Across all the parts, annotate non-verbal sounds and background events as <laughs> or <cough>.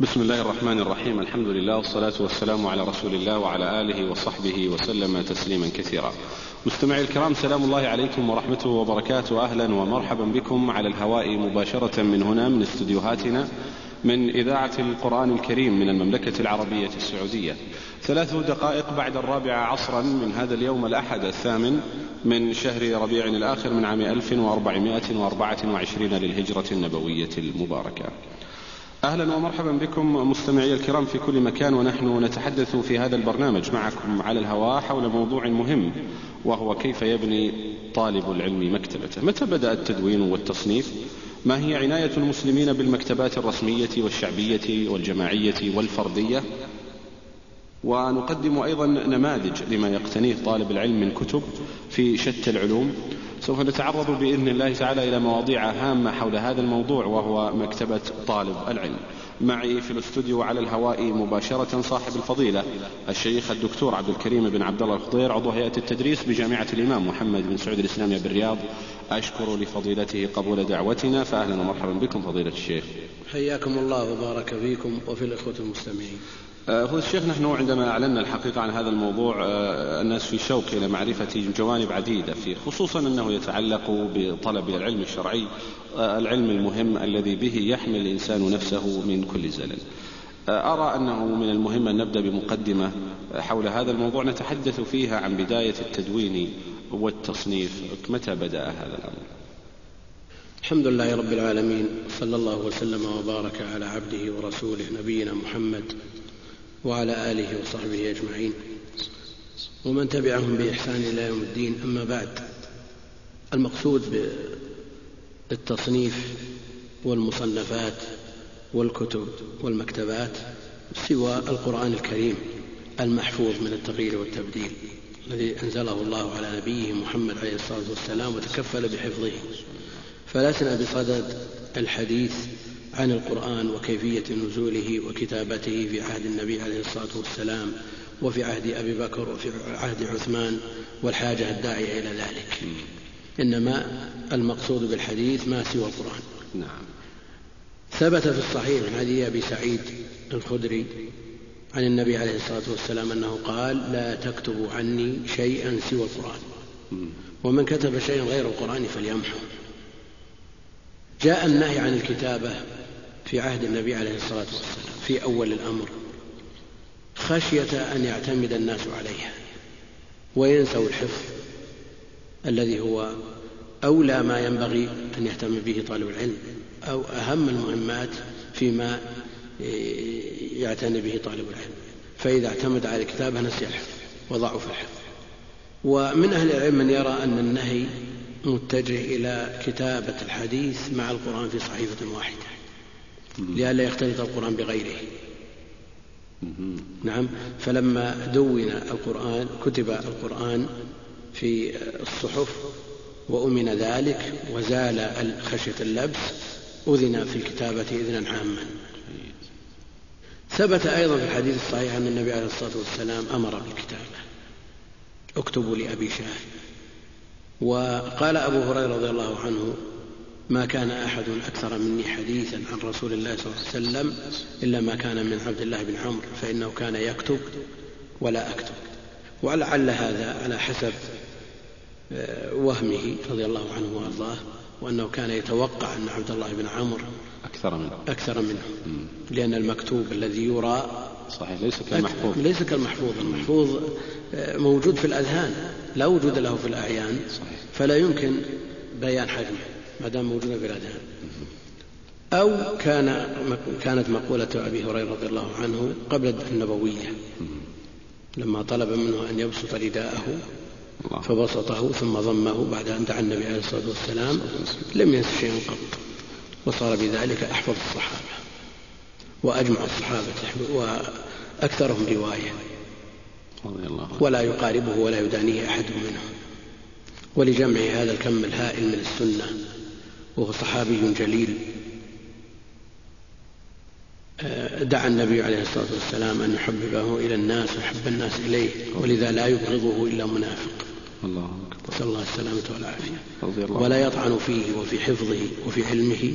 بسم الله الرحمن الرحيم الحمد لله والصلاة والسلام على رسول الله وعلى آله وصحبه وسلم تسليما كثيرا مستمعي الكرام سلام الله عليكم ورحمته وبركاته أهلا ومرحبا بكم على الهواء مباشرة من هنا من استديوهاتنا من إذاعة القرآن الكريم من المملكة العربية السعودية ثلاث دقائق بعد الرابعة عصرا من هذا اليوم الأحد الثامن من شهر ربيع الآخر من عام 1424 للهجرة النبوية المباركة أهلا ومرحبا بكم مستمعي الكرام في كل مكان ونحن نتحدث في هذا البرنامج معكم على الهواء حول موضوع مهم وهو كيف يبني طالب العلم مكتبته؟ متى بدأ التدوين والتصنيف؟ ما هي عناية المسلمين بالمكتبات الرسمية والشعبية والجماعية والفردية؟ ونقدم أيضا نماذج لما يقتنيه طالب العلم من كتب في شتى العلوم. سوف نتعرض بإذن الله تعالى إلى مواضيع هامة حول هذا الموضوع وهو مكتبة طالب العلم. معي في الاستوديو على الهواء مباشرة صاحب الفضيلة الشيخ الدكتور عبد الكريم بن عبد الله الخضير عضو هيئة التدريس بجامعة الإمام محمد بن سعود الاسلاميه بالرياض. أشكر لفضيلته قبول دعوتنا فاهلا ومرحبا بكم فضيلة الشيخ. حياكم الله وبارك فيكم وفي الإخوة المستمعين. آه، فضيلة الشيخ نحن عندما أعلنا الحقيقة عن هذا الموضوع آه، الناس في شوق إلى معرفة جوانب عديدة فيه خصوصا أنه يتعلق بطلب العلم الشرعي آه، العلم المهم الذي به يحمي الإنسان نفسه من كل زلل. أرى أنه من المهم أن نبدأ بمقدمة حول هذا الموضوع نتحدث فيها عن بداية التدوين والتصنيف. متى بدأ هذا الأمر؟ الحمد لله رب العالمين صلى الله وسلم وبارك على عبده ورسوله نبينا محمد وعلى آله وصحبه أجمعين. ومن تبعهم بإحسان إلى يوم الدين أما بعد المقصود بالتصنيف والمصنفات والكتب والمكتبات سوى القرآن الكريم المحفوظ من التغيير والتبديل الذي أنزله الله على نبيه محمد عليه الصلاة والسلام وتكفل بحفظه. فلسنا بصدد الحديث عن القرآن وكيفية نزوله وكتابته في عهد النبي عليه الصلاة والسلام وفي عهد أبي بكر وفي عهد عثمان والحاجة الداعية إلى ذلك. إنما المقصود بالحديث ما سوى القرآن. نعم. ثبت في الصحيح من حديث أبي سعيد الخدري عن النبي عليه الصلاة والسلام أنه قال لا تكتبوا عني شيئا سوى القرآن. ومن كتب شيئا غير القرآن فليمحو. جاء النهي عن الكتابة في عهد النبي عليه الصلاة والسلام في أول الأمر. خشية أن يعتمد الناس عليها وينسوا الحفظ الذي هو أولى ما ينبغي أن يهتم به طالب العلم أو أهم المهمات فيما يعتني به طالب العلم. فإذا اعتمد على الكتابة نسي الحفظ وضعف الحفظ. ومن أهل العلم من يرى أن النهي متجه إلى كتابة الحديث مع القرآن في صحيفة واحدة. لئلا يختلط القرآن بغيره. نعم. فلما دون القرآن كتب القرآن في الصحف وأمن ذلك وزال خشية اللبس أذن في الكتابة إذنا عاما. ثبت أيضا في الحديث الصحيح أن النبي عليه الصلاة والسلام أمر بالكتابة. اكتبوا لأبي شاه وقال أبو هريرة رضي الله عنه ما كان أحد أكثر مني حديثا عن رسول الله صلى الله عليه وسلم إلا ما كان من عبد الله بن عمرو فإنه كان يكتب ولا أكتب. ولعل هذا على حسب آه، وهمه رضي الله عنه وأرضاه وأنه كان يتوقع أن عبد الله بن عمرو أكثر منه. أكثر منه. لأن المكتوب الذي يرى صحيح ليس كالمحفوظ. ليس كالمحفوظ. المحفوظ آه، موجود في الأذهان لا وجود له في الأعيان. صحيح. فلا يمكن بيان حجمه. ما دام موجودا في الأذهان. أو كان كانت مقولة أبي هريرة رضي الله عنه قبل النبوية. لما طلب منه أن يبسط رداءه فبسطه ثم ضمه بعد أن دعا النبي عليه الصلاة والسلام لم ينس شيئا قط. وصار بذلك أحفظ الصحابة. وأجمع الصحابة وأكثرهم رواية. ولا يقاربه ولا يدانيه أحد منهم. ولجمع هذا الكم الهائل من السنة. وهو صحابي جليل. آه، دعا النبي عليه الصلاة والسلام أن يحببه إلى الناس ويحب الناس إليه ولذا لا يبغضه إلا منافق. الله أكبر. نسأل الله السلامة والعافية ولا يطعن فيه وفي حفظه وفي علمه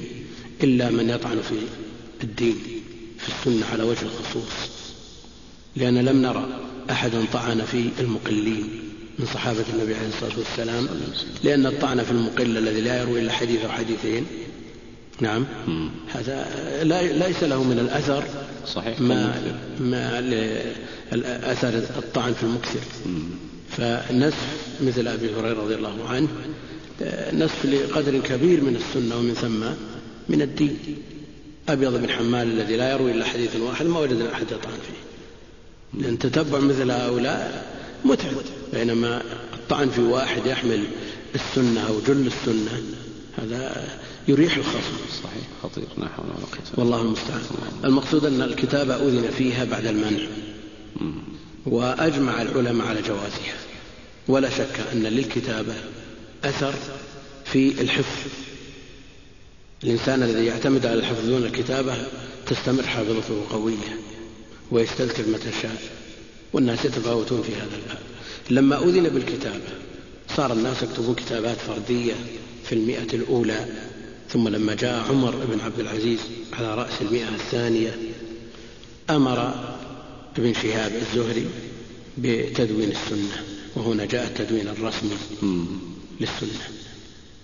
إلا من يطعن في الدين في السنة على وجه الخصوص. لأن لم نرى أحدا طعن في المقلين. من صحابة النبي عليه الصلاة والسلام لأن الطعن في المقل الذي لا يروي إلا حديث أو حديثين. نعم. هذا لا ليس له من الأثر صحيح. ما ما أثر الطعن في المكثر فالنسف مثل أبي هريرة رضي الله عنه نسف لقدر كبير من السنة ومن ثم من الدين. أبيض بن حمال الذي لا يروي إلا حديث واحد ما وجدنا أحد يطعن فيه. لأن تتبع مثل هؤلاء متعب. بينما الطعن في واحد يحمل السنة أو جل السنة هذا يريح الخصم. صحيح. خطير. لا حول ولا قوة والله المستعان. المقصود أن الكتابة أذن فيها بعد المنع. وأجمع العلماء على جوازها. ولا شك أن للكتابة أثر في الحفظ. الإنسان الذي يعتمد على الحفظ دون الكتابة تستمر حافظته قوية ويستذكر متى شاء. والناس يتفاوتون في هذا الباب لما أذن بالكتابة صار الناس يكتبون كتابات فردية في المئة الأولى ثم لما جاء عمر بن عبد العزيز على رأس المئة الثانية أمر ابن شهاب الزهري بتدوين السنة وهنا جاء التدوين الرسمي للسنة.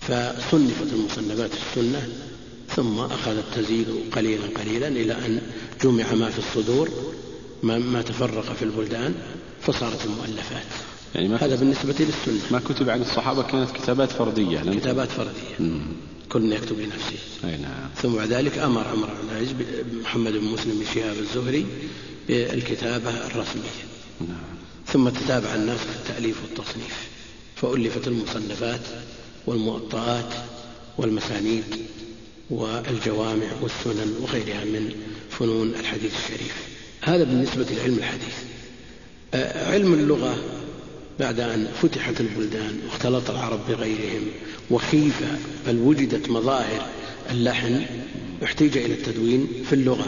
فصنفت المصنفات السنة ثم أخذت تزيد قليلا قليلا إلى أن جمع ما في الصدور ما تفرق في البلدان فصارت المؤلفات. يعني ما هذا بالنسبة للسنة. ما كتب عن الصحابة كانت كتابات فردية كتابات فردية. كل يكتب لنفسه. أي نعم. ثم بعد ذلك أمر عمر بن العزيز محمد بن مسلم بن شهاب الزهري بالكتابة الرسمية. نعم. ثم تتابع الناس في التأليف والتصنيف فألفت المصنفات والموطئات والمسانيد والجوامع والسنن وغيرها من فنون الحديث الشريف. هذا بالنسبة لعلم الحديث. علم اللغة بعد أن فتحت البلدان واختلط العرب بغيرهم وخيف بل وجدت مظاهر اللحن احتيج إلى التدوين في اللغة.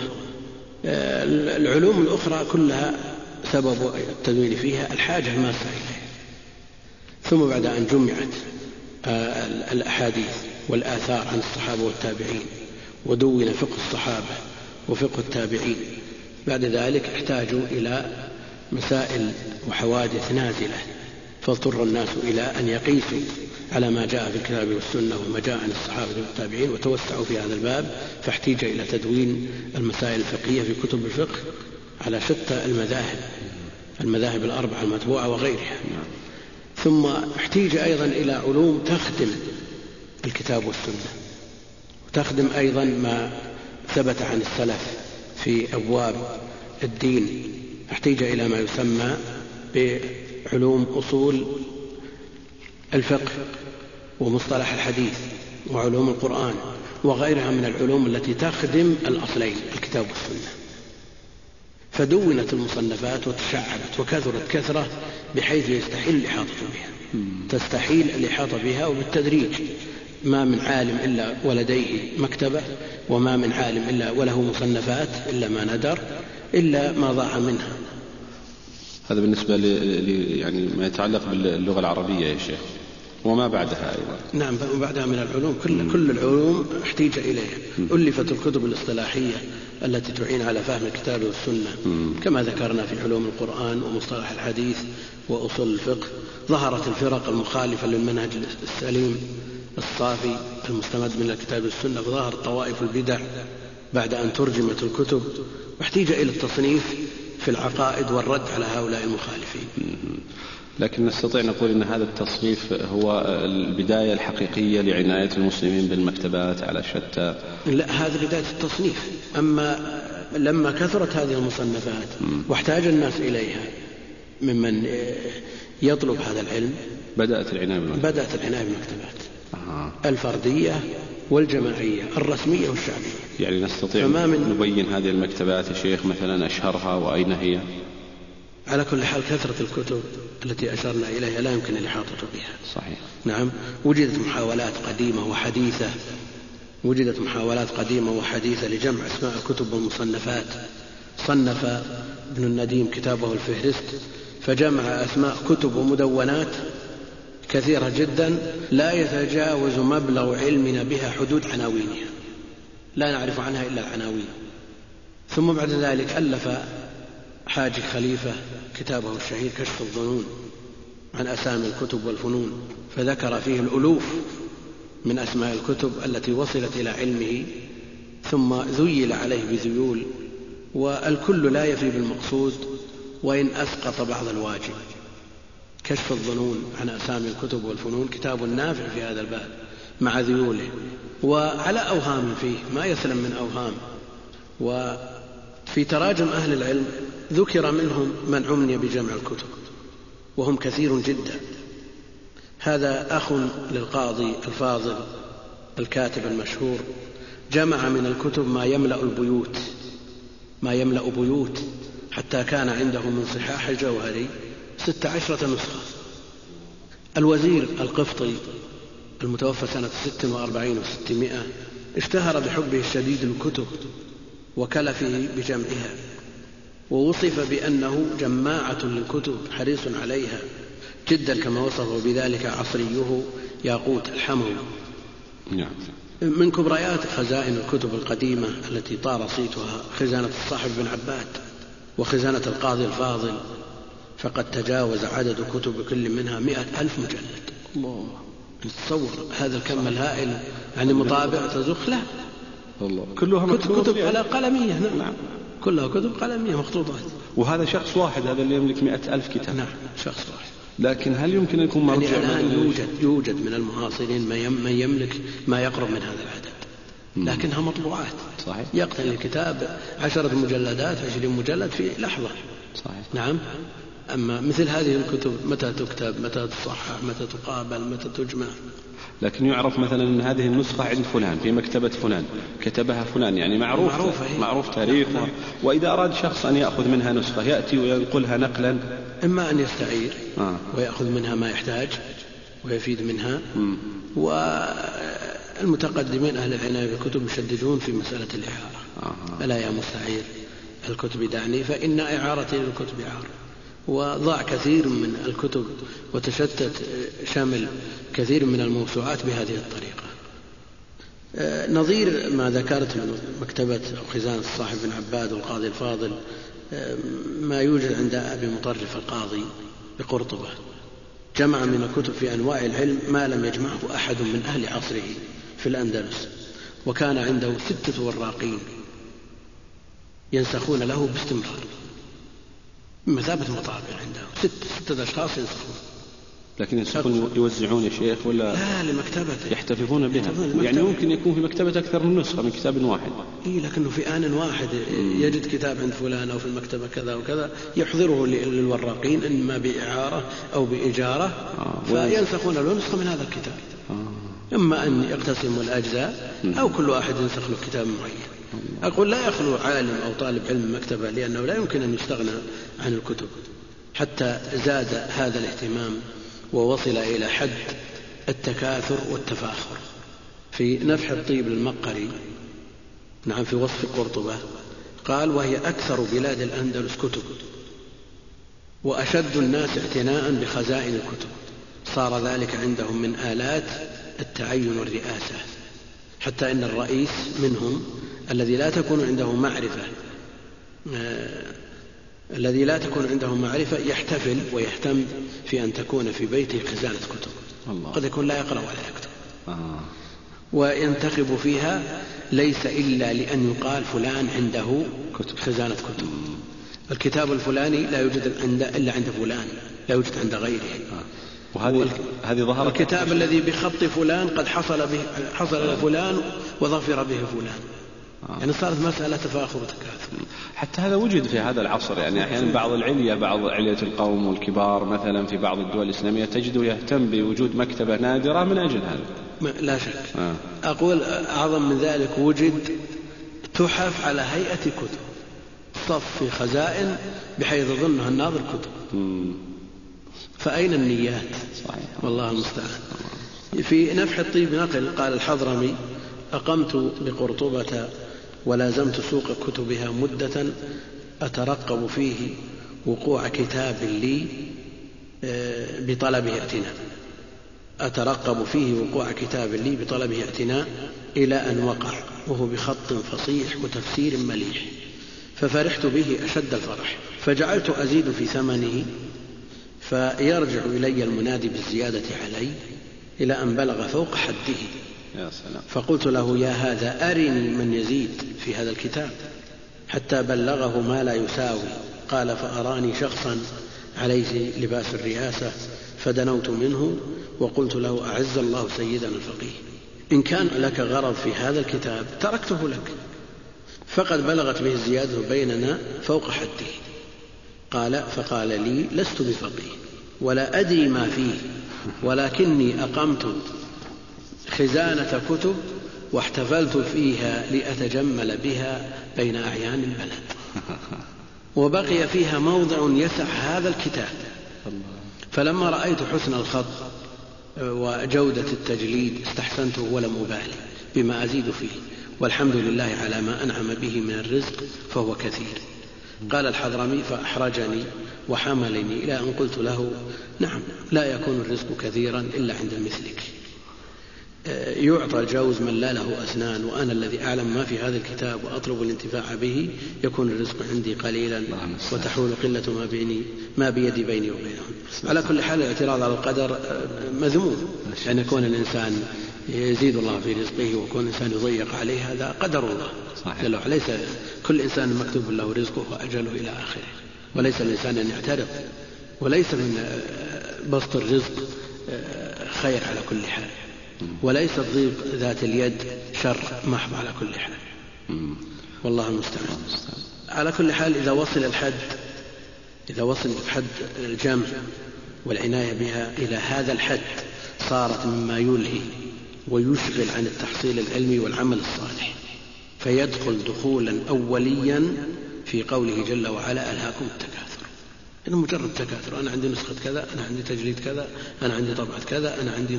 العلوم الأخرى كلها سبب التدوين فيها الحاجة الماسة إليه ثم بعد أن جمعت الأحاديث والآثار عن الصحابة والتابعين ودون فقه الصحابة وفقه التابعين بعد ذلك احتاجوا إلى مسائل وحوادث نازلة فاضطر الناس إلى أن يقيسوا على ما جاء في الكتاب والسنة وما جاء عن الصحابة والتابعين وتوسعوا في هذا الباب فاحتيج إلى تدوين المسائل الفقهية في كتب الفقه على شتى المذاهب المذاهب الأربعة المتبوعة وغيرها. ثم احتيج أيضا إلى علوم تخدم الكتاب والسنة وتخدم أيضا ما ثبت عن السلف. في أبواب الدين احتيج إلى ما يسمى بعلوم أصول الفقه ومصطلح الحديث وعلوم القرآن وغيرها من العلوم التي تخدم الأصلين الكتاب والسنة. فدونت المصنفات وتشعبت وكثرت كثرة بحيث يستحيل الإحاطة بها. تستحيل الإحاطة بها وبالتدريج. ما من عالم إلا ولديه مكتبة وما من عالم إلا وله مصنفات إلا ما ندر إلا ما ضاع منها. هذا بالنسبة ل يعني ما يتعلق باللغة العربية يا شيخ. وما بعدها أيضا. نعم بعدها من العلوم. كل, كل العلوم احتيج إليها. ألفت الكتب الاصطلاحية التي تعين على فهم الكتاب والسنة. كما ذكرنا في علوم القرآن ومصطلح الحديث وأصول الفقه ظهرت الفرق المخالفة للمنهج السليم. الصافي المستمد من الكتاب والسنة فظهر طوائف البدع بعد أن ترجمت الكتب واحتيج إلى التصنيف في العقائد والرد على هؤلاء المخالفين. لكن نستطيع نقول إن هذا التصنيف هو البداية الحقيقية لعناية المسلمين بالمكتبات على شتى. لا هذا بداية التصنيف. أما لما كثرت هذه المصنفات واحتاج الناس إليها ممن يطلب هذا العلم بدأت العناية بالمكتبات. بدأت العناية بالمكتبات. الفردية والجماعية الرسمية والشعبية. يعني نستطيع من نبين هذه المكتبات يا شيخ مثلا أشهرها وأين هي؟ على كل حال كثرة الكتب التي أشرنا إليها لا يمكن الإحاطة بها. صحيح. نعم. وجدت محاولات قديمة وحديثة. وجدت محاولات قديمة وحديثة لجمع أسماء الكتب والمصنفات. صنف ابن النديم كتابه الفهرست فجمع أسماء كتب ومدونات كثيرة جدا لا يتجاوز مبلغ علمنا بها حدود عناوينها. لا نعرف عنها إلا العناوين. ثم بعد ذلك ألف حاج خليفة كتابه الشهير كشف الظنون عن أسامي الكتب والفنون فذكر فيه الألوف من أسماء الكتب التي وصلت إلى علمه ثم ذيل عليه بذيول والكل لا يفي بالمقصود وإن أسقط بعض الواجب. كشف الظنون عن أسامي الكتب والفنون كتاب نافع في هذا الباب مع ذيوله وعلى أوهام فيه ما يسلم من أوهام. وفي تراجم أهل العلم ذكر منهم من عمني بجمع الكتب وهم كثير جدا. هذا أخ للقاضي الفاضل الكاتب المشهور جمع من الكتب ما يملأ البيوت ما يملأ بيوت حتى كان عنده من صحاح الجوهري. ست عشرة نسخة. الوزير القفطي المتوفى سنة ست وأربعين وستمائة اشتهر بحبه الشديد للكتب وكلفه بجمعها ووصف بأنه جماعة للكتب حريص عليها جدا كما وصفه بذلك عصريه ياقوت الحموي نعم. من كبريات خزائن الكتب القديمة التي طار صيتها خزانة الصاحب بن عباد وخزانة القاضي الفاضل فقد تجاوز عدد كتب كل منها مئة ألف مجلد. الله. تصور هذا الكم الهائل يعني مطابع تزخ لا الله. كلها كتب, كتب على قلمية نعم, نعم. كلها كتب قلمية مخطوطات وهذا شخص واحد هذا اللي يملك مئة ألف كتاب. نعم شخص واحد. لكن هل يمكن أن يكون مرجع يعني الآن يوجد يوجد من المعاصرين من يملك ما يقرب من هذا العدد. لكنها مطبوعات. صحيح. يقتني الكتاب عشرة مجلدات عشرين مجلد في لحظة. صحيح. نعم. أما مثل هذه الكتب متى تكتب؟ متى تصحح؟ متى تقابل؟ متى تجمع؟ لكن يعرف مثلا أن هذه النسخة عند فلان في مكتبة فلان كتبها فلان يعني معروف معروف, معروف تاريخ نعم. وإذا أراد شخص أن يأخذ منها نسخة يأتي وينقلها نقلا؟ إما أن يستعير آه. ويأخذ منها ما يحتاج ويفيد منها. والمتقدمين أهل العناية بالكتب يشددون في مسألة الإعارة. آه. ألا يا مستعير الكتب دعني فإن إعارتي للكتب عار. وضاع كثير من الكتب وتشتت شمل كثير من الموسوعات بهذه الطريقة. آه، نظير ما ذكرت من مكتبة أو خزانة الصاحب بن عباد والقاضي الفاضل آه، ما يوجد عند أبي مطرف القاضي بقرطبة. جمع من الكتب في أنواع العلم ما لم يجمعه أحد من أهل عصره في الأندلس وكان عنده ستة وراقين ينسخون له باستمرار. بمثابة مطابع عندهم. ست ستة أشخاص ينسخون لكن ينسخون يوزعون يا شيخ ولا لا لمكتبته يحتفظون بها؟ يحتفظون يعني ممكن يكون في مكتبة أكثر من نسخة من كتاب واحد. إيه لكنه في آن واحد. يجد كتاب عند فلان أو في المكتبة كذا وكذا يحضره للوراقين إما بإعارة أو بإجارة آه فينسخون له نسخة من هذا الكتاب. آه. إما أن يقتسموا الأجزاء أو كل واحد ينسخ له كتاب معين. أقول لا يخلو عالم أو طالب علم مكتبة لأنه لا يمكن أن يستغنى عن الكتب. حتى زاد هذا الاهتمام ووصل إلى حد التكاثر والتفاخر. في نفح الطيب للمقري نعم في وصف قرطبة قال وهي أكثر بلاد الأندلس كتب وأشد الناس اعتناء بخزائن الكتب. صار ذلك عندهم من آلات التعين والرئاسة. حتى إن الرئيس منهم الذي لا تكون عنده معرفة آه الذي لا تكون عنده معرفة يحتفل ويهتم في أن تكون في بيته خزانة كتب الله. قد يكون لا يقرأ ولا يكتب آه. وينتخب فيها ليس إلا لأن يقال فلان عنده كتب. خزانة كتب الكتاب الفلاني لا يوجد عند إلا عند فلان لا يوجد عند غيره آه. وهذه هذه ظهرت الكتاب الذي بخط فلان قد حصل به حصل لفلان وظفر به فلان. يعني صارت مسألة تفاخر وتكاثر. حتى هذا وجد في هذا العصر يعني أحيانا بعض العلية بعض علية القوم والكبار مثلا في بعض الدول الإسلامية تجده يهتم بوجود مكتبة نادرة من أجل هذا. لا شك. آه. أقول أعظم من ذلك وجد تحف على هيئة كتب. صف في خزائن بحيث يظنها الناظر كتب. مم. فأين النيات؟ صحيح. والله المستعان. في نفح الطيب نقل قال الحضرمي أقمت بقرطبة ولازمت سوق كتبها مدة أترقب فيه وقوع كتاب لي آه، بطلبه اعتناء. أترقب فيه وقوع كتاب لي بطلبه اعتناء إلى أن وقع وهو بخط فصيح وتفسير مليح. ففرحت به أشد الفرح. فجعلت أزيد في ثمنه فيرجع إلي المنادي بالزيادة علي إلى أن بلغ فوق حده. يا سلام. فقلت له يا هذا أرني من يزيد في هذا الكتاب حتى بلغه ما لا يساوي. قال فأراني شخصا عليه لباس الرياسة فدنوت منه وقلت له أعز الله سيدنا الفقيه. إن كان لك غرض في هذا الكتاب تركته لك. فقد بلغت به الزيادة بيننا فوق حده قال فقال لي لست بفقيه ولا أدري ما فيه ولكني أقمت خزانة كتب واحتفلت فيها لأتجمل بها بين أعيان البلد. <laughs> وبقي فيها موضع يسع هذا الكتاب. فلما رأيت حسن الخط وجودة التجليد استحسنته ولم أبالي بما أزيد فيه. والحمد لله على ما أنعم به من الرزق فهو كثير. قال الحضرمي فأحرجني وحملني إلى أن قلت له نعم لا يكون الرزق كثيرا إلا عند مثلك يعطى الجوز من لا له أسنان وأنا الذي أعلم ما في هذا الكتاب وأطلب الانتفاع به يكون الرزق عندي قليلا وتحول قلة ما بيني ما بيدي بيني وبينهم. على كل حال الاعتراض على القدر مذموم. أن يكون الإنسان يزيد الله في رزقه ويكون الإنسان يضيق عليه هذا قدر الله. صحيح. ليس كل إنسان مكتوب له رزقه وأجله إلى آخره. وليس الإنسان أن يعترض وليس من بسط الرزق خير على كل حال. وليس ضيق ذات اليد شر محض على كل حال. والله المستعان. على كل حال إذا وصل الحد إذا وصل حد الجمع والعناية بها إلى هذا الحد صارت مما يلهي ويشغل عن التحصيل العلمي والعمل الصالح. فيدخل دخولا أوليا في قوله جل وعلا ألهاكم التكاثر. إنه مجرد تكاثر. أنا عندي نسخة كذا أنا عندي تجريد كذا أنا عندي طبعة كذا أنا عندي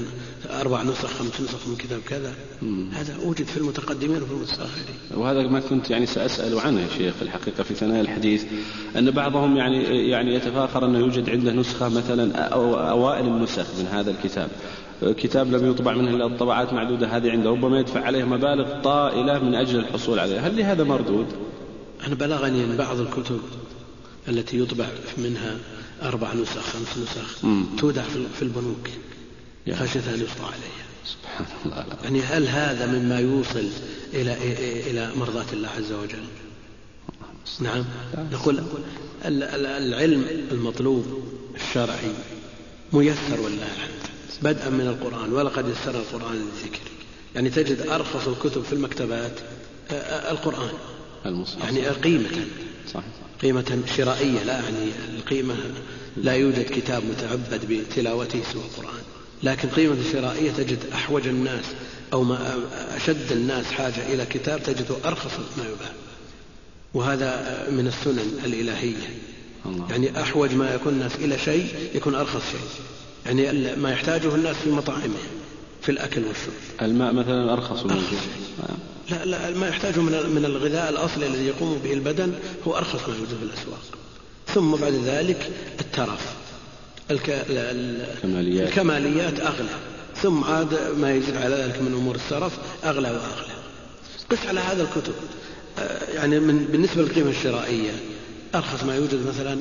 أربع نسخ خمس نسخ من كتاب كذا. مم. هذا وجد في المتقدمين وفي المتأخرين وهذا ما كنت يعني سأسأل عنه يا شيخ الحقيقة في ثنايا الحديث أن بعضهم يعني يعني يتفاخر أنه يوجد عنده نسخة مثلا أو أوائل النسخ من هذا الكتاب. كتاب لم يطبع منه إلا الطبعات معدودة هذه عنده. ربما يدفع عليه مبالغ طائلة من أجل الحصول عليها. هل لهذا مردود؟ أنا بلغني أن بعض الكتب التي يطبع منها أربع نسخ خمس نسخ تودع في البنوك خشية أن يفضى عليها. سبحان الله. يعني هل هذا مما يوصل إلى إلى مرضاة الله عز وجل؟ نعم. نقول العلم المطلوب الشرعي ميسر والله الحمد. بدءا من القرآن. ولقد يسر القرآن للذكر. يعني تجد أرخص الكتب في المكتبات القرآن. يعني قيمة صحيح. قيمة شرائية لا يعني القيمة لا يوجد كتاب متعبد بتلاوته سوى القرآن. لكن قيمة شرائية تجد أحوج الناس أو ما أشد الناس حاجة إلى كتاب تجده أرخص ما يباع وهذا من السنن الإلهية. الله. يعني أحوج ما يكون الناس إلى شيء يكون أرخص شيء. يعني ما يحتاجه الناس في مطاعمهم في الأكل والشرب. الماء مثلا أرخص من لا لا ما يحتاجه من من الغذاء الأصلي الذي يقوم به البدن هو أرخص ما يوجد في الأسواق. ثم بعد ذلك الترف. الك... الكماليات. الكماليات أغلى. ثم عاد ما يزيد على ذلك من أمور السرف أغلى وأغلى. قس على هذا الكتب آه، يعني من بالنسبة للقيمة الشرائية أرخص ما يوجد مثلا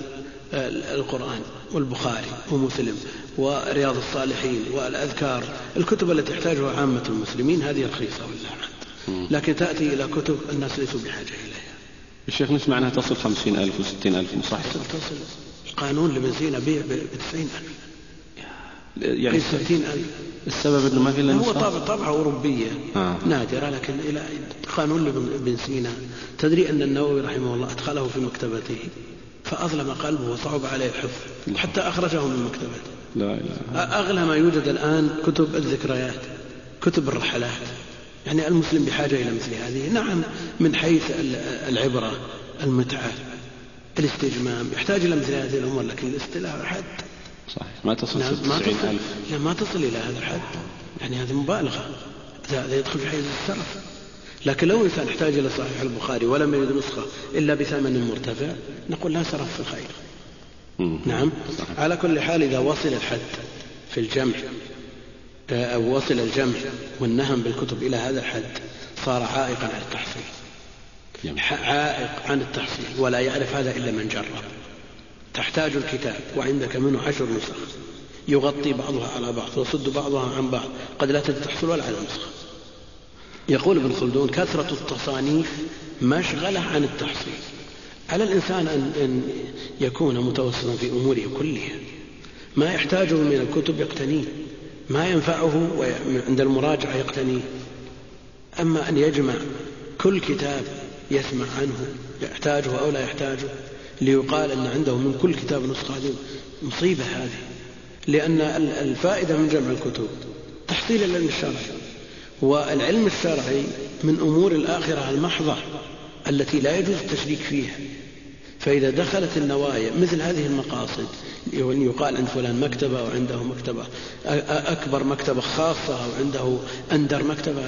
آه، القرآن والبخاري ومسلم ورياض الصالحين والأذكار. الكتب التي يحتاجها عامة المسلمين هذه رخيصة والله لكن تأتي إلى كتب الناس ليسوا بحاجة إليها. الشيخ نسمع أنها تصل خمسين ألف وستين ألف صح تصل قانون لبنزينة بيع بتسعين ألف. يعني ستين ألف. السبب أنه ما في إلا هو طبعة, طبعة أوروبية آه. نادرة لكن إلى قانون لابن سينا تدري أن النووي رحمه الله أدخله في مكتبته فأظلم قلبه وصعب عليه الحفظ حتى أخرجه من مكتبته. لا إله أغلى ما يوجد الآن كتب الذكريات كتب الرحلات. يعني المسلم بحاجة إلى مثل هذه. نعم من حيث العبرة المتعة الاستجمام يحتاج إلى مثل هذه الأمور لكن الاستلاء حد صحيح. ما تصل نعم ما تصل لا ما تصل إلى هذا الحد. يعني هذه مبالغة. هذا يدخل في حيز السرف. لكن لو إنسان احتاج إلى صحيح البخاري ولم يجد نسخة إلا بثمن مرتفع نقول لا سرف في الخير. نعم. على كل حال إذا وصل الحد في الجمع أو وصل الجمع والنهم بالكتب إلى هذا الحد صار عائقا على التحصيل. عائق عن التحصيل ولا يعرف هذا إلا من جرب. تحتاج الكتاب وعندك منه عشر نسخ. يغطي بعضها على بعض ويصد بعضها عن بعض. قد لا تحصل ولا على نسخة يقول ابن خلدون كثرة التصانيف مشغلة عن التحصيل. على الإنسان أن يكون متوسطا في أموره كلها. ما يحتاجه من الكتب يقتنيه. ما ينفعه عند المراجعة يقتنيه أما أن يجمع كل كتاب يسمع عنه يحتاجه أو لا يحتاجه ليقال أن عنده من كل كتاب نسخة هذه مصيبة هذه. لأن الفائدة من جمع الكتب تحصيل العلم الشرعي والعلم الشرعي من أمور الآخرة المحضة التي لا يجوز التشريك فيها. فإذا دخلت النوايا مثل هذه المقاصد يقال عند فلان مكتبة أو عنده مكتبة أكبر مكتبة خاصة أو عنده أندر مكتبة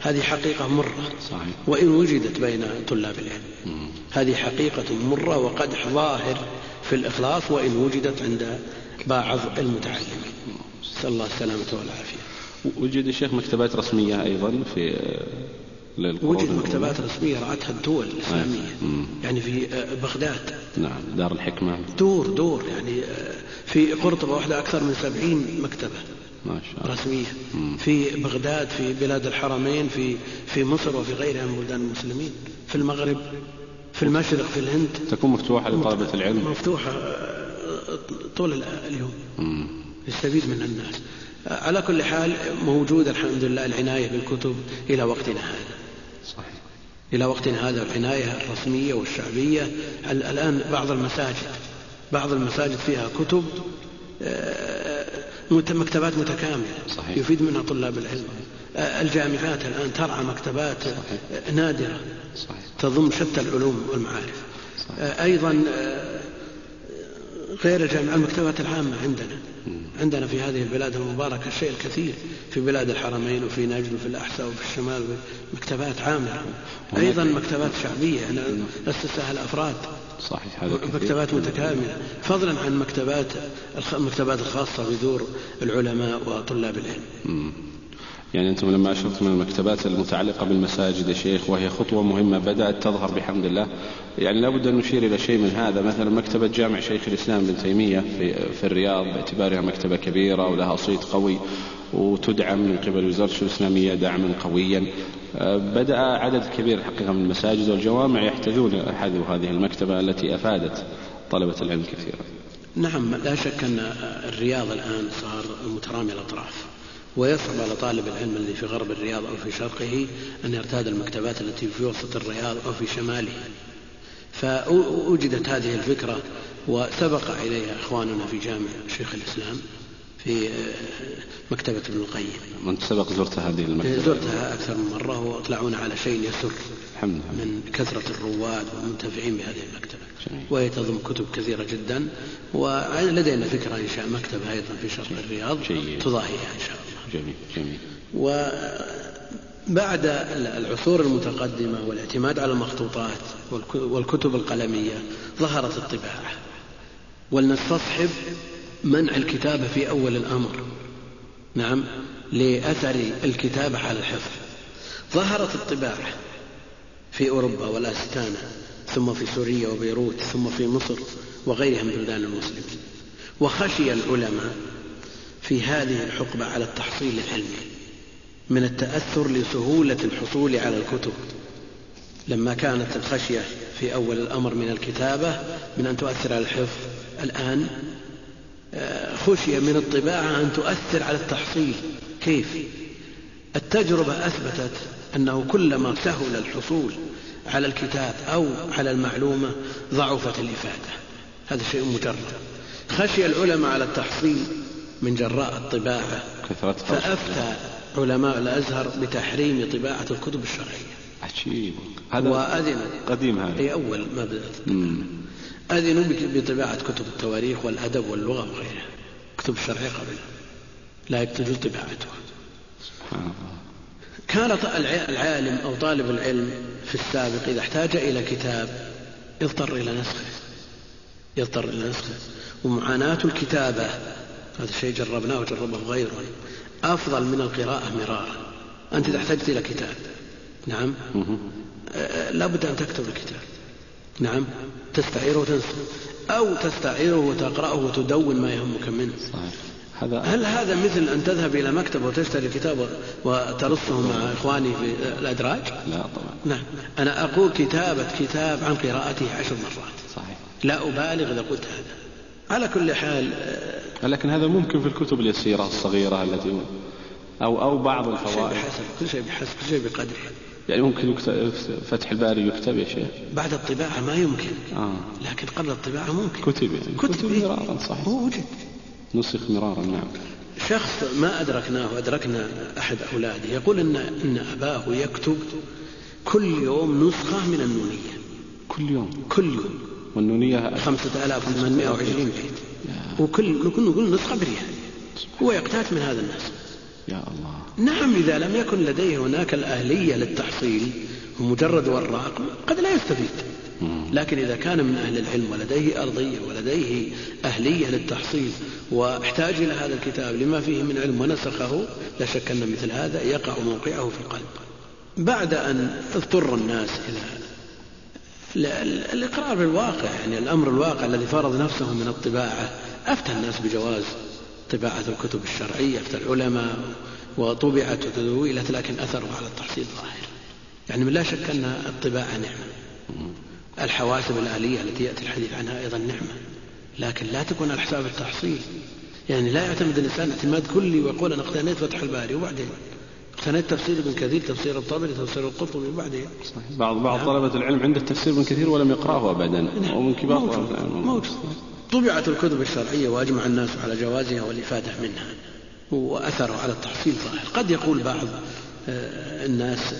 هذه حقيقة مرة. صحيح. وإن وجدت بين طلاب العلم. هذه حقيقة مرة وقدح ظاهر في الإخلاص وإن وجدت عند بعض المتعلمين. نسأل الله السلامة والعافية. وجد الشيخ مكتبات رسمية أيضا في وجد مكتبات رسمية رأتها الدول الإسلامية. نعم. يعني في آه، بغداد. نعم دار الحكمة. دور دور يعني آه، في قرطبة واحدة أكثر من سبعين مكتبة ما شاء الله. رسمية. في بغداد في بلاد الحرمين في في مصر وفي غيرها من بلدان المسلمين. في المغرب في المشرق في الهند. تكون مفتوحة لطلبة العلم. مفتوحة آه، طول اليوم. يستفيد منها الناس. على كل حال موجود الحمد لله العناية بالكتب إلى وقتنا هذا. صحيح. إلى وقتنا هذا العناية الرسمية والشعبية الآن بعض المساجد بعض المساجد فيها كتب آه، مكتبات متكاملة صحيح. يفيد منها طلاب العلم آه، الجامعات الآن ترعى مكتبات صحيح. نادرة صحيح. تضم شتى العلوم والمعارف صحيح. آه، أيضا غير الجامعة المكتبات العامة عندنا. عندنا في هذه البلاد المباركة الشيء الكثير في بلاد الحرمين وفي نجد وفي الأحساء وفي الشمال مكتبات عامة. أيضا مكتبات شعبية. أسسها الأفراد صحيح هذا مكتبات متكاملة. فضلا عن مكتبات المكتبات الخاصة بدور العلماء وطلاب العلم. يعني أنتم لما أشرتم من المكتبات المتعلقة بالمساجد يا شيخ وهي خطوة مهمة بدأت تظهر بحمد الله. يعني لابد أن نشير إلى شيء من هذا. مثلا مكتبة جامع شيخ الإسلام ابن تيمية في, في الرياض باعتبارها مكتبة كبيرة ولها صيت قوي وتدعم من قبل وزارة الإسلامية دعما قويا. بدأ عدد كبير الحقيقة من المساجد والجوامع يحتاجون حذو هذه المكتبة التي أفادت طلبة العلم كثيرا. نعم لا شك أن الرياض الآن صار مترامي الأطراف. ويصعب على طالب العلم الذي في غرب الرياض أو في شرقه أن يرتاد المكتبات التي في وسط الرياض أو في شماله. فوجدت هذه الفكرة وسبق إليها إخواننا في جامع شيخ الإسلام في مكتبة ابن القيم. من سبق زرت هذه المكتبة؟ زرتها أكثر من مرة وأطلعون على شيء يسر الحمد من كثرة الرواد والمنتفعين بهذه المكتبة. وهي تضم كتب كثيرة جدا ولدينا فكرة إنشاء مكتبة أيضا في شرق الرياض تضاهيها إن شاء الله. جميل جميل. وبعد العصور المتقدمة والاعتماد على المخطوطات والكتب القلمية ظهرت الطباعة. ولنستصحب منع الكتابة في أول الأمر. نعم لأثر الكتابة على الحفظ. ظهرت الطباعة في أوروبا والأستانة ثم في سوريا وبيروت ثم في مصر وغيرها من بلدان المسلمين. وخشي العلماء في هذه الحقبة على التحصيل العلمي من التأثر لسهولة الحصول على الكتب. لما كانت الخشية في أول الأمر من الكتابة من أن تؤثر على الحفظ الآن آه، خشي من الطباعة أن تؤثر على التحصيل. كيف؟ التجربة أثبتت أنه كلما سهل الحصول على الكتاب أو على المعلومة ضعفت الإفادة. هذا شيء مجرد. خشي العلماء على التحصيل من جراء الطباعة. فأفتى علماء الأزهر بتحريم طباعة الكتب الشرعية. عجيب. هذا وأذن قديم هذا. أي أول ما بدأت أذنوا بطباعة كتب التواريخ والأدب واللغة وغيرها. كتب الشرعية قبل لا يجوز طباعتها. كان العالم أو طالب العلم في السابق إذا احتاج إلى كتاب يضطر إلى نسخه. يضطر إلى نسخه. ومعاناة الكتابة هذا الشيء جربناه وجربه غيره. أفضل من القراءة مرارا. أنت إذا احتجت إلى كتاب. نعم. آه، لابد أن تكتب الكتاب. نعم. تستعيره وتنسخ أو تستعيره وتقرأه وتدون ما يهمك منه. صحيح. هذا هل هذا مثل أن تذهب إلى مكتب وتشتري كتاب وترصه مع إخواني في الأدراج لا طبعا. نعم. أنا أقول كتابة كتاب عن قراءته عشر مرات. صحيح. لا أبالغ إذا قلت هذا. على كل حال لكن هذا ممكن في الكتب اليسيرة الصغيرة التي أو أو بعض الفوائد. بحسب كل شيء بحسب كل شيء بقدره. يعني ممكن يكتب فتح الباري يكتب يا شيخ. بعد الطباعة ما يمكن. آه. لكن قبل الطباعة ممكن. كتب يعني. كتب, كتب مرارا صحيح. هو وجد. نسخ مرارا نعم. شخص ما أدركناه أدركنا أحد أولاده يقول إن إن أباه يكتب كل يوم نسخة من النونية. كل يوم. كل يوم. والنونية 5820 بيت وكل نقول نسخة بريال هو يقتات من هذا الناس. يا الله. نعم إذا لم يكن لديه هناك الأهلية للتحصيل ومجرد وراق قد لا يستفيد. لكن إذا كان من أهل العلم ولديه أرضية ولديه أهلية للتحصيل واحتاج إلى هذا الكتاب لما فيه من علم ونسخه لا شك أن مثل هذا يقع موقعه في القلب. بعد أن اضطر الناس إلى الإقرار بالواقع يعني الأمر الواقع الذي فرض نفسه من الطباعة. أفتى الناس بجواز طباعة الكتب الشرعية أفتى العلماء وطبعت وتدويلت لكن أثروا على التحصيل ظاهر يعني من لا شك أن الطباعة نعمة. الحواسب الآلية التي يأتي الحديث عنها أيضا نعمة. لكن لا تكون على حساب التحصيل. يعني لا يعتمد الإنسان اعتماد كلي ويقول أنا اقتنيت فتح الباري وبعدين اقتنيت تفسير ابن كثير تفسير الطبري تفسير القرطبي وبعدين صحيح. بعض بعض نعم. طلبة العلم عنده تفسير ابن كثير ولم يقرأه أبدا نعم. ومن كبار موجود. موجود. طبعت الكتب الشرعية وأجمع الناس على جوازها والإفادة منها وأثروا على التحصيل ظاهر قد يقول بعض آه، الناس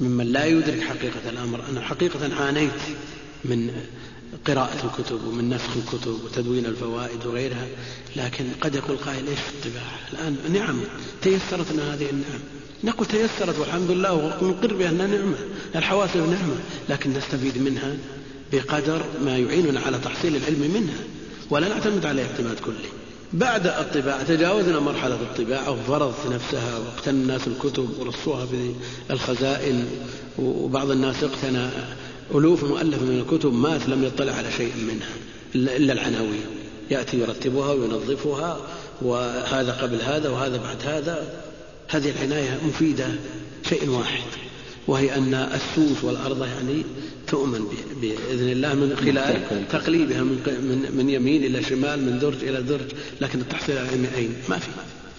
ممن لا يدرك حقيقة الأمر أنا حقيقة عانيت من قراءة الكتب ومن نسخ الكتب وتدوين الفوائد وغيرها لكن قد يقول قائل إيش الطباعة؟ الآن نعم تيسرت لنا هذه النعم. نقول تيسرت والحمد لله ونقر بأنها نعمة الحواسب نعمة لكن نستفيد منها بقدر ما يعيننا على تحصيل العلم منها ولا نعتمد عليه اعتماد كلي. بعد الطباعة تجاوزنا مرحلة الطباعة وفرضت نفسها واقتنى الناس الكتب ورصوها في الخزائن وبعض الناس اقتنى ألوف مؤلفة من الكتب مات لم يطلع على شيء منها إلا العناوين. يأتي يرتبها وينظفها وهذا قبل هذا وهذا بعد هذا. هذه العناية مفيدة شيء واحد وهي أن السوس والأرض يعني تؤمن بإذن الله من خلال تقليبها من, من, من يمين إلى شمال من درج إلى درج لكن التحصيل على أين ما في.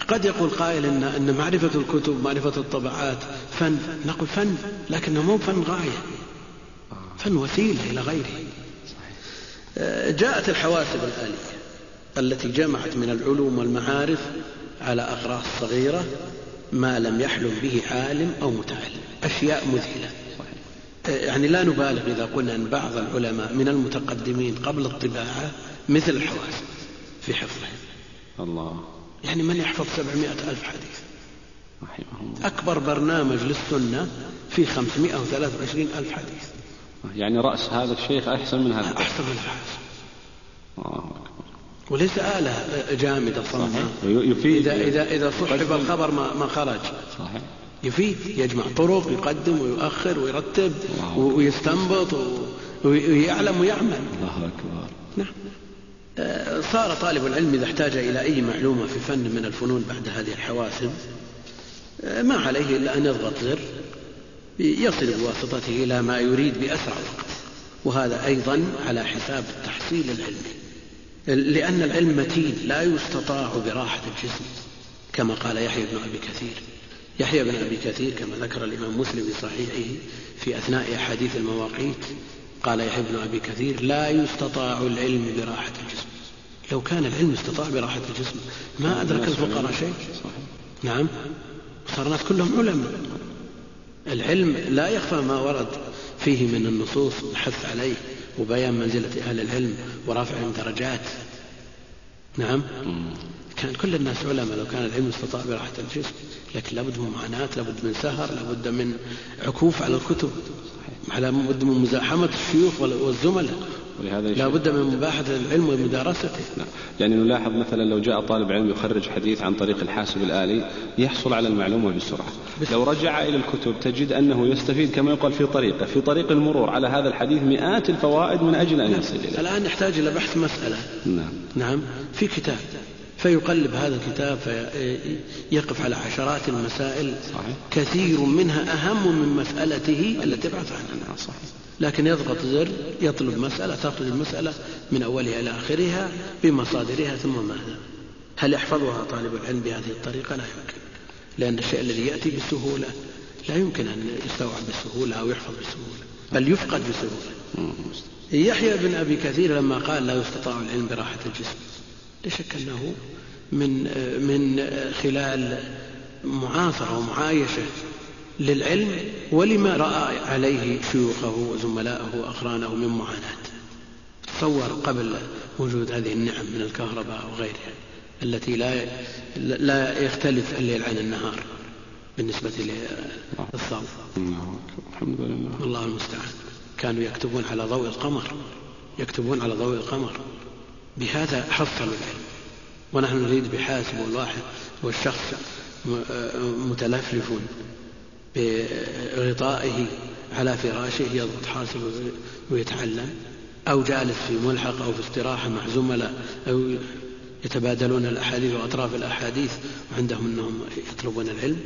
قد يقول قائل إن, أن معرفة الكتب معرفة الطبعات فن نقول فن لكنه مو فن غاية. فن وسيلة إلى غيره. جاءت الحواسب الآلية التي جمعت من العلوم والمعارف على أقراص صغيرة ما لم يحلم به عالم أو متعلم. أشياء مذهلة. يعني لا نبالغ إذا قلنا أن بعض العلماء من المتقدمين قبل الطباعة مثل الحواسب في حفظهم. الله. يعني من يحفظ سبعمائة ألف حديث؟ أكبر برنامج للسنة في خمسمائة وثلاث وعشرين ألف حديث. يعني رأس هذا الشيخ أحسن من هذا. أحسن من هذا. وليس آلة جامدة يفيد. إذا إذا إذا صحب الخبر ما ما خرج. صحيح. يفيد يجمع طرق يقدم ويؤخر ويرتب ويستنبط ويعلم ويعمل. الله أكبر. نعم. آه، صار طالب العلم إذا احتاج إلى أي معلومة في فن من الفنون بعد هذه الحواسب آه، ما عليه إلا أن يضغط زر. يصل بواسطته إلى ما يريد بأسرع وقت وهذا أيضا على حساب التحصيل العلمي. لأن العلم متين لا يستطاع براحة الجسم كما قال يحيى بن أبي كثير. يحيى بن أبي كثير كما ذكر الإمام مسلم في صحيحه في أثناء أحاديث المواقيت قال يحيى بن أبي كثير لا يستطاع العلم براحة الجسم. لو كان العلم استطاع براحة الجسم ما أدرك الفقراء شيء. نعم. صار الناس كلهم علماء. العلم لا يخفى ما ورد فيه من النصوص الحث عليه وبيان منزلة أهل العلم ورفعهم درجات. نعم. كان كل الناس علماء لو كان العلم استطاع براحة الجسم لكن لابد من معاناة لابد من سهر لابد من عكوف على الكتب لابد من مزاحمة الشيوخ والزملاء. ولهذا لا بد من مباحثة العلم ومدارسته نعم. يعني نلاحظ مثلا لو جاء طالب علم يخرج حديث عن طريق الحاسب الآلي يحصل على المعلومة بسرعة. لو رجع إلى الكتب تجد أنه يستفيد كما يقال في طريقه في طريق المرور على هذا الحديث مئات الفوائد من أجل أن يصل إليه. الآن يحتاج إلى بحث مسألة. نعم. نعم. في كتاب. فيقلب هذا الكتاب فيقف على عشرات المسائل. صحيح. كثير منها أهم من مسألته التي بحث عنها. صحيح. لكن يضغط زر يطلب مسألة تخرج المسألة من أولها إلى آخرها بمصادرها ثم ماذا؟ هل يحفظها طالب العلم بهذه الطريقة؟ لا يمكن لأن الشيء الذي يأتي بسهولة. لا يمكن أن يستوعب بسهولة أو يحفظ بسهولة بل يفقد بسهولة. يحيى بن أبي كثير لما قال لا يستطاع العلم براحة الجسم لا شك أنه من من خلال معاصرة ومعايشة للعلم ولما رأى عليه شيوخه وزملاءه وأقرانه من معاناة. تصور قبل وجود هذه النعم من الكهرباء وغيرها التي لا لا يختلف الليل عن النهار بالنسبة للصوم. الحمد لله الله المستعان. كانوا يكتبون على ضوء القمر يكتبون على ضوء القمر. بهذا حصلوا العلم. ونحن نريد بحاسب الواحد والشخص متلفلف بغطائه على فراشه يضبط حاسب ويتعلم أو جالس في ملحق أو في استراحة مع زملاء أو يتبادلون الأحاديث وأطراف الأحاديث وعندهم أنهم يطلبون العلم.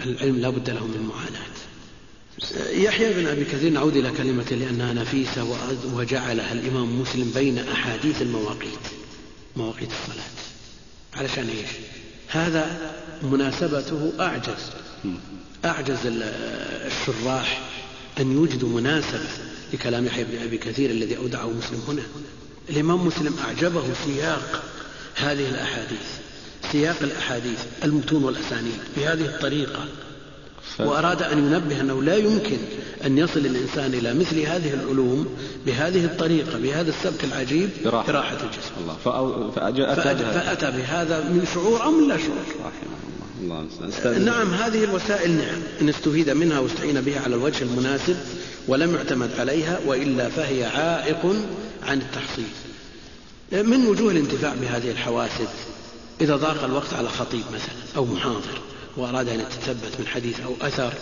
العلم لا بد له من معاناة. يحيى بن أبي كثير نعود إلى كلمة لأنها نفيسة وجعلها الإمام مسلم بين أحاديث المواقيت مواقيت الصلاة. علشان إيش؟ هذا مناسبته أعجز. أعجز الشراح أن يوجدوا مناسبة لكلام يحيى بن أبي كثير الذي أودعه مسلم هنا. الإمام مسلم أعجبه سياق هذه الأحاديث سياق الأحاديث المتون والأسانيد بهذه الطريقة. ف... وأراد أن ينبه أنه لا يمكن أن يصل الإنسان إلى مثل هذه العلوم بهذه الطريقة بهذا السبك العجيب براحة, براحة الجسم. الله. فأو... فأتى, فأتى بهذا من شعور أو من لا شعور؟ الله. الله نعم هذه الوسائل نعم. إن استفيد منها واستعين بها على الوجه المناسب ولم يعتمد عليها وإلا فهي عائق عن التحصيل. من وجوه الانتفاع بهذه الحواسب إذا ضاق الوقت على خطيب مثلا أو محاضر وأراد أن يتثبت من حديث أو أثر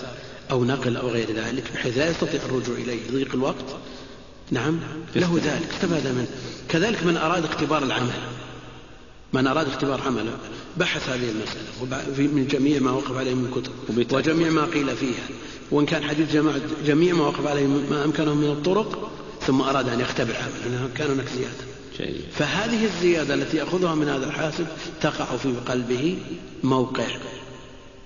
أو نقل أو غير ذلك بحيث لا يستطيع الرجوع إليه ضيق الوقت نعم له ذلك. استفاد منه. كذلك من أراد اختبار العمل. من أراد اختبار عمله. بحث هذه المسألة من جميع ما وقف عليه من كتب وجميع ما قيل فيها وإن كان حديث جماعة جميع ما وقف عليه ما أمكنه من الطرق ثم أراد أن يختبر عمله كان هناك زيادة. فهذه الزيادة التي يأخذها من هذا الحاسب تقع في قلبه موقع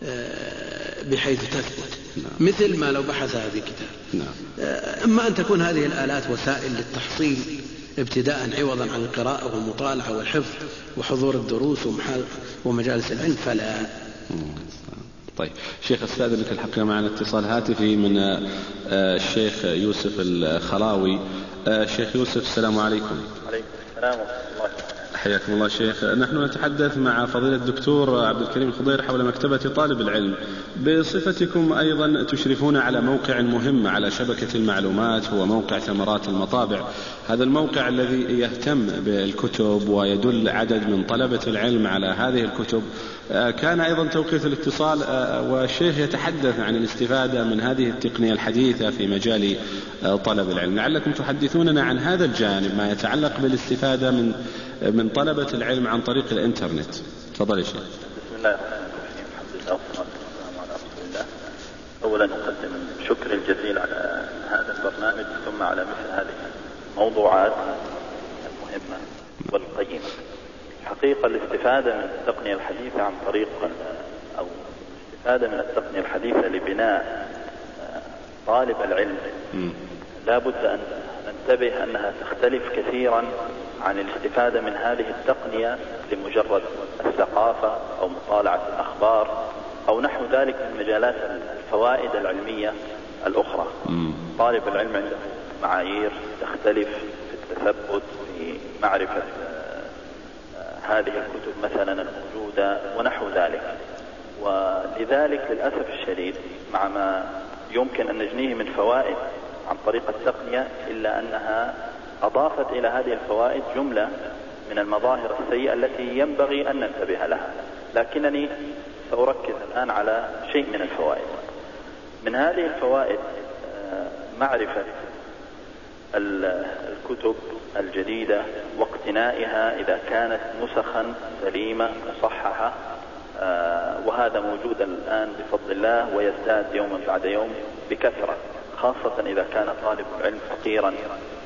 آه، بحيث تثبت نعم. مثل ما لو بحثها في كتاب نعم. آه، أما أن تكون هذه الآلات وسائل للتحصيل ابتداء عوضا عن القراءة والمطالعة والحفظ وحضور الدروس ومجالس العلم فلا. طيب. شيخ استاذنك الحقيقة معنا اتصال هاتفي من آه، الشيخ يوسف الخلاوي. الشيخ يوسف السلام عليكم. عليكم السلام ورحمة الله حياكم الله شيخ. نحن نتحدث مع فضيلة الدكتور عبد الكريم الخضير حول مكتبة طالب العلم. بصفتكم أيضا تشرفون على موقع مهم على شبكة المعلومات هو موقع ثمرات المطابع. هذا الموقع الذي يهتم بالكتب ويدل عدد من طلبة العلم على هذه الكتب. كان أيضا توقيت الاتصال والشيخ يتحدث عن الاستفادة من هذه التقنية الحديثة في مجال طلب العلم. لعلكم تحدثوننا عن هذا الجانب ما يتعلق بالاستفادة من من طلبة العلم عن طريق الإنترنت. تفضل يا شيخ. بسم الله الرحمن الرحيم. الحمد لله والسلام على رسول الله. أولا أقدم الشكر الجزيل على هذا البرنامج ثم على مثل هذه الموضوعات المهمة والقيمة. حقيقة الاستفادة من التقنية الحديثة عن طريق أو الاستفادة من التقنية الحديثة لبناء طالب العلم. لا بد أن ننتبه أنها تختلف كثيرا عن الاستفادة من هذه التقنية لمجرد الثقافة أو مطالعة الأخبار أو نحو ذلك من مجالات الفوائد العلمية الأخرى. طالب العلم عنده معايير تختلف في التثبت في معرفة آه، هذه الكتب مثلا الموجودة ونحو ذلك. ولذلك للأسف الشديد مع ما يمكن أن نجنيه من فوائد عن طريق التقنية إلا أنها أضافت إلى هذه الفوائد جملة من المظاهر السيئة التي ينبغي أن ننتبه لها. لكنني سأركز الآن على شيء من الفوائد. من هذه الفوائد آه، معرفة الكتب الجديدة واقتنائها إذا كانت نسخا سليمة مصححة آه، وهذا موجود الآن بفضل الله ويزداد يوما بعد يوم بكثرة خاصة إذا كان طالب العلم فقيرا.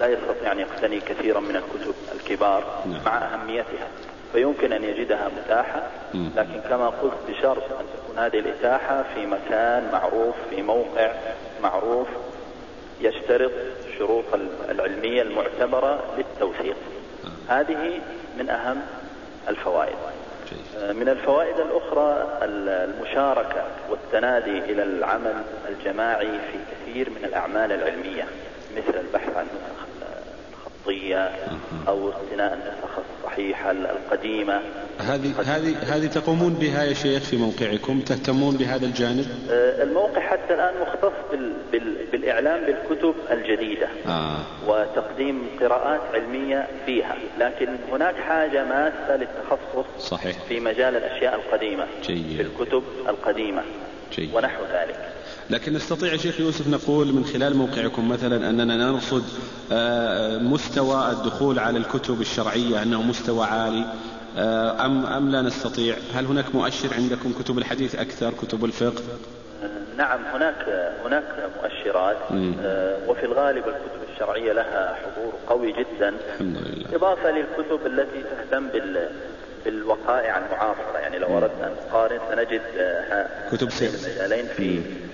لا يستطيع أن يقتني كثيرا من الكتب الكبار نعم. مع أهميتها فيمكن أن يجدها متاحة. لكن كما قلت بشرط أن تكون هذه الإتاحة في مكان معروف في موقع معروف يشترط الشروط العلمية المعتبرة للتوثيق آه. هذه من أهم الفوائد. آه، من الفوائد الأخرى المشاركة والتنادي إلى العمل الجماعي في كثير من الأعمال العلمية مثل البحث عن نسخ الخطية أو اقتناء النسخ الصحيحة القديمة هذه هذه هذه تقومون بها يا شيخ في موقعكم تهتمون بهذا الجانب؟ آه، الموقع حتى الآن مختص بال بال بالإعلام بالكتب الجديدة آه. وتقديم قراءات علمية فيها لكن هناك حاجة ماسة للتخصص صحيح. في مجال الأشياء القديمة جيد. في الكتب القديمة جيد. ونحو ذلك لكن نستطيع شيخ يوسف نقول من خلال موقعكم مثلا أننا نرصد آه، مستوى الدخول على الكتب الشرعية أنه مستوى عالي آه، أم أم لا نستطيع؟ هل هناك مؤشر عندكم كتب الحديث أكثر كتب الفقه؟ نعم هناك هناك مؤشرات آه، وفي الغالب الكتب الشرعية لها حضور قوي جدا. الحمد لله. إضافة للكتب التي تهتم بال بالوقائع المعاصرة يعني لو أردنا أن نقارن سنجد كتب المجالين في في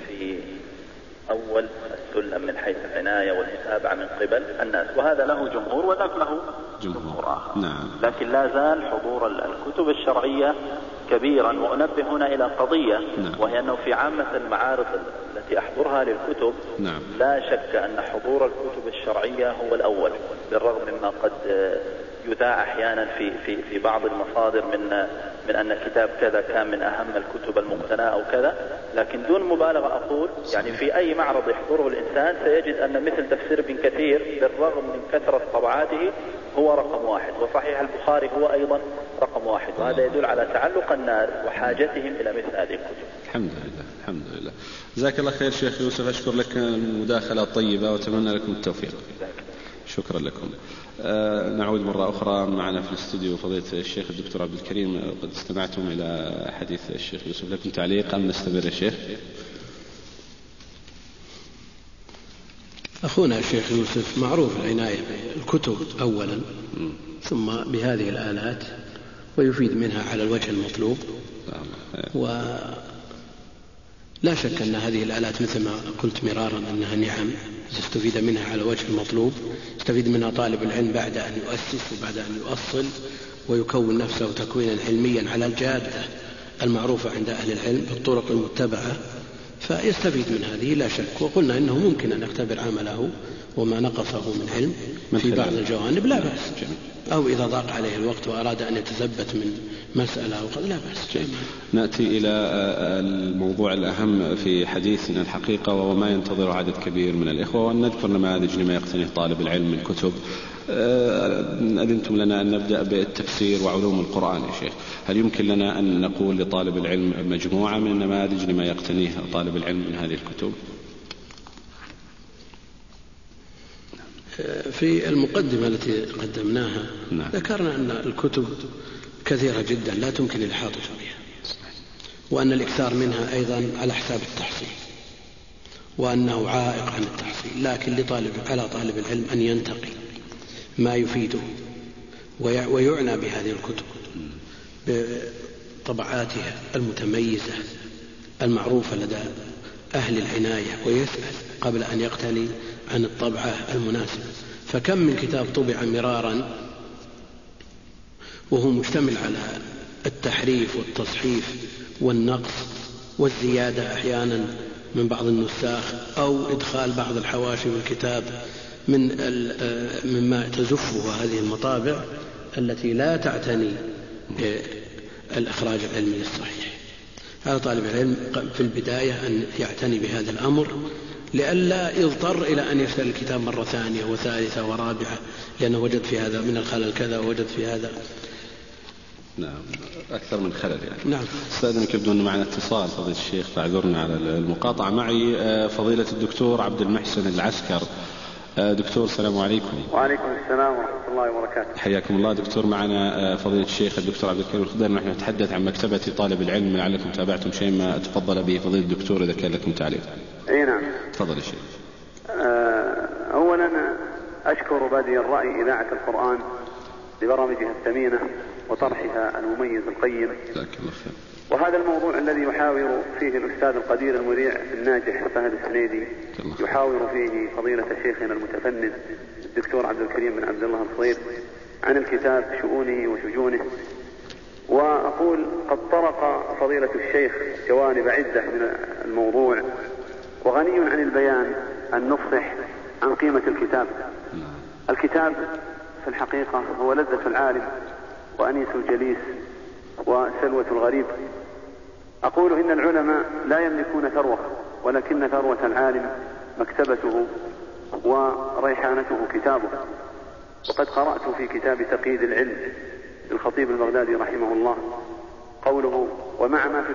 أول السلم من حيث العناية والمتابعة من قبل الناس وهذا له جمهور وذاك له جمهور آخر نعم. لكن لا زال حضور الكتب الشرعية كبيرا وأنبه هنا إلى قضية نعم. وهي أنه في عامة المعارض التي أحضرها للكتب نعم. لا شك أن حضور الكتب الشرعية هو الأول بالرغم مما قد يذاع أحيانا في في في بعض المصادر من من أن كتاب كذا كان من أهم الكتب المقتناة أو كذا لكن دون مبالغة أقول يعني في أي معرض يحضره الإنسان سيجد أن مثل تفسير ابن كثير بالرغم من كثرة طبعاته هو رقم واحد وصحيح البخاري هو أيضا رقم واحد وهذا يدل على تعلق الناس وحاجتهم إلى مثل هذه الكتب. الحمد لله الحمد لله. جزاك الله خير شيخ يوسف أشكر لك المداخلة الطيبة وأتمنى لكم التوفيق. شكرا لكم. آه، نعود مرة أخرى معنا في الاستوديو فضيلة الشيخ الدكتور عبد الكريم. قد استمعتم إلى حديث الشيخ يوسف. لكم تعليق أم نستمر يا شيخ؟ أخونا الشيخ يوسف معروف العناية بالكتب أولا ثم بهذه الآلات ويفيد منها على الوجه المطلوب. ولا شك أن هذه الآلات مثل ما قلت مرارا أنها نعم. يستفيد منها على وجه المطلوب. يستفيد منها طالب العلم بعد أن يؤسس وبعد أن يؤصل ويكون نفسه تكوينا علميا على الجادة المعروفة عند أهل العلم بالطرق المتبعة فيستفيد من هذه لا شك. وقلنا إنه ممكن أن يختبر عمله وما نقصه من علم في بعض الجوانب لا بأس. أو إذا ضاق عليه الوقت وأراد أن يتثبت من مسألة أو لا بأس. نأتي إلى الموضوع الأهم في حديثنا الحقيقة وهو ما ينتظر عدد كبير من الإخوة وأن نذكر نماذج لما يقتنيه طالب العلم من كتب. أذنتم لنا أن نبدأ بالتفسير وعلوم القرآن يا شيخ. هل يمكن لنا أن نقول لطالب العلم مجموعة من النماذج لما يقتنيه طالب العلم من هذه الكتب؟ في المقدمة التي قدمناها نعم. ذكرنا أن الكتب كثيرة جدا لا تمكن الإحاطة بها وأن الإكثار منها أيضا على حساب التحصيل. وأنه عائق عن التحصيل. لكن لطالب على طالب العلم أن ينتقي ما يفيده ويعنى بهذه الكتب بطبعاتها المتميزة المعروفة لدى أهل العناية ويسأل قبل أن يقتني عن الطبعة المناسبة. فكم من كتاب طبع مرارا وهو مشتمل على التحريف والتصحيف والنقص والزيادة أحيانا من بعض النساخ أو إدخال بعض الحواشي والكتاب من مما تزفه هذه المطابع التي لا تعتني الإخراج العلمي الصحيح. هذا طالب العلم في البداية أن يعتني بهذا الأمر لئلا يضطر إلى أن يشتري الكتاب مرة ثانية وثالثة ورابعة لأنه وجد في هذا من الخلل كذا ووجد في هذا. نعم أكثر من خلل يعني. نعم. استاذنك يبدو أن معنا اتصال فضيلة الشيخ فاعذرنا على المقاطعة. معي آه، فضيلة الدكتور عبد المحسن العسكر. دكتور السلام عليكم. وعليكم السلام ورحمة الله وبركاته. حياكم الله. دكتور معنا آه، فضيلة الشيخ الدكتور عبد الكريم الخضير نحن نتحدث عن مكتبة طالب العلم. لعلكم تابعتم شيء ما تفضل به فضيلة الدكتور إذا كان لكم تعليق. إي نعم. تفضل الشيخ آه، اولا أشكر بادي الرأي إذاعة القرآن لبرامجها الثمينة وطرحها المميز القيم. جزاك الله خير. وهذا الموضوع الذي يحاور فيه الأستاذ القدير المذيع الناجح فهد السنيدي. يحاور فيه فضيلة شيخنا المتفنن الدكتور عبد الكريم بن عبد الله الخضير عن الكتاب شؤونه وشجونه. وأقول قد طرق فضيلة الشيخ جوانب عدة من الموضوع وغني عن البيان أن نفصح عن قيمة الكتاب. الكتاب في الحقيقة هو لذة العالم وأنيس الجليس وسلوه الغريب. أقول إن العلماء لا يملكون ثروة ولكن ثروة العالم مكتبته وريحانته كتابه. وقد قرأت في كتاب تقييد العلم للخطيب البغدادي رحمه الله قوله ومع ما في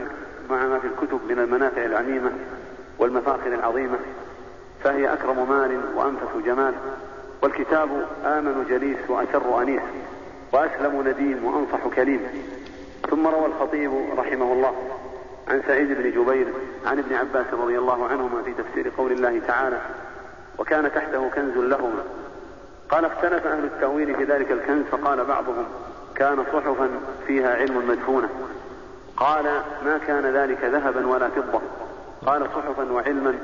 مع ما في الكتب من المنافع العميمة والمفاخر العظيمة فهي أكرم مال وأنفس جمال. والكتاب آمن جليس وأسر أنيس وأسلم نديم وأنصح كليم. ثم روى الخطيب رحمه الله عن سعيد بن جبير عن ابن عباس رضي الله عنهما في تفسير قول الله تعالى وكان تحته كنز لهما قال اختلف أهل التأويل في ذلك الكنز فقال بعضهم كان صحفا فيها علم مدفونة. قال ما كان ذلك ذهبا ولا فضة. قال صحفا وعلما.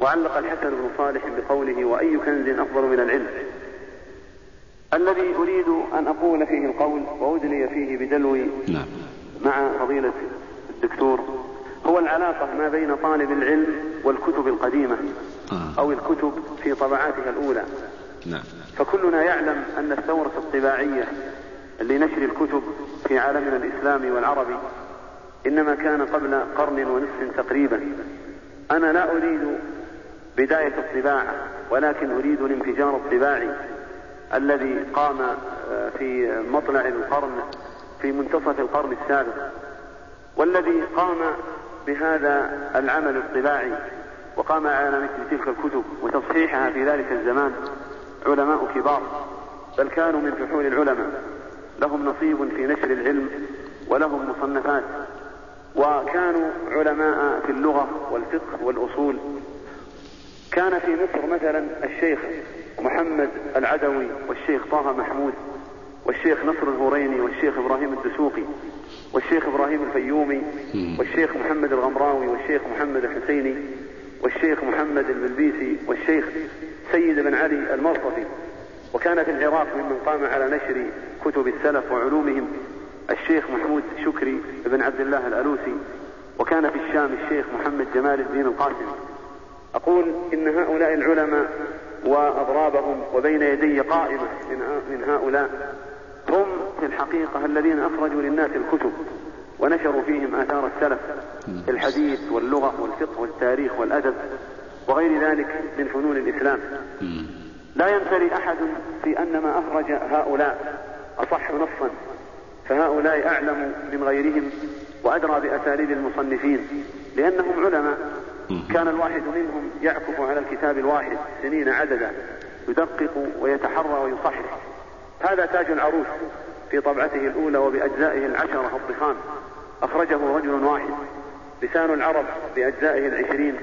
وعلق الحسن بن صالح بقوله وأي كنز أفضل من العلم؟ الذي أريد أن أقول فيه القول وادلي فيه بدلوي نعم. مع فضيلة الدكتور هو العلاقة ما بين طالب العلم والكتب القديمة آه. أو الكتب في طبعاتها الأولى. نعم. فكلنا يعلم أن الثورة الطباعية لنشر الكتب في عالمنا الإسلامي والعربي إنما كان قبل قرن ونصف تقريبا. أنا لا أريد بداية الطباعة ولكن أريد الانفجار الطباعي. الذي قام آه، في مطلع القرن في منتصف القرن السابق والذي قام بهذا العمل الطباعي وقام على مثل تلك الكتب وتصحيحها في ذلك الزمان علماء كبار بل كانوا من فحول العلماء. لهم نصيب في نشر العلم ولهم مصنفات وكانوا علماء في اللغة والفقه والأصول. كان في مصر مثلا الشيخ محمد العدوي والشيخ طه محمود والشيخ نصر الهوريني والشيخ إبراهيم الدسوقي والشيخ إبراهيم الفيومي والشيخ محمد الغمراوي والشيخ محمد الحسيني والشيخ محمد البلبيسي والشيخ سيد بن علي المرصفي وكان في العراق ممن قام على نشر كتب السلف وعلومهم الشيخ محمود شكري بن عبد الله الألوسي. وكان في الشام الشيخ محمد جمال الدين القاسم. أقول إن هؤلاء العلماء وأضرابهم وبين يدي قائمة من هؤلاء هم في الحقيقة الذين أخرجوا للناس الكتب ونشروا فيهم آثار السلف الحديث واللغة والفقه والتاريخ والأدب وغير ذلك من فنون الإسلام. لا ينفري أحد في أن ما أخرج هؤلاء أصح نصا فهؤلاء أعلم من غيرهم وأدرى بأساليب المصنفين لأنهم علماء كان الواحد منهم يعكف على الكتاب الواحد سنين عددا يدقق ويتحرى ويصحح. هذا تاج العروس في طبعته الأولى وبأجزائه العشرة الضخام أخرجه رجل واحد لسان العرب بأجزائه العشرين.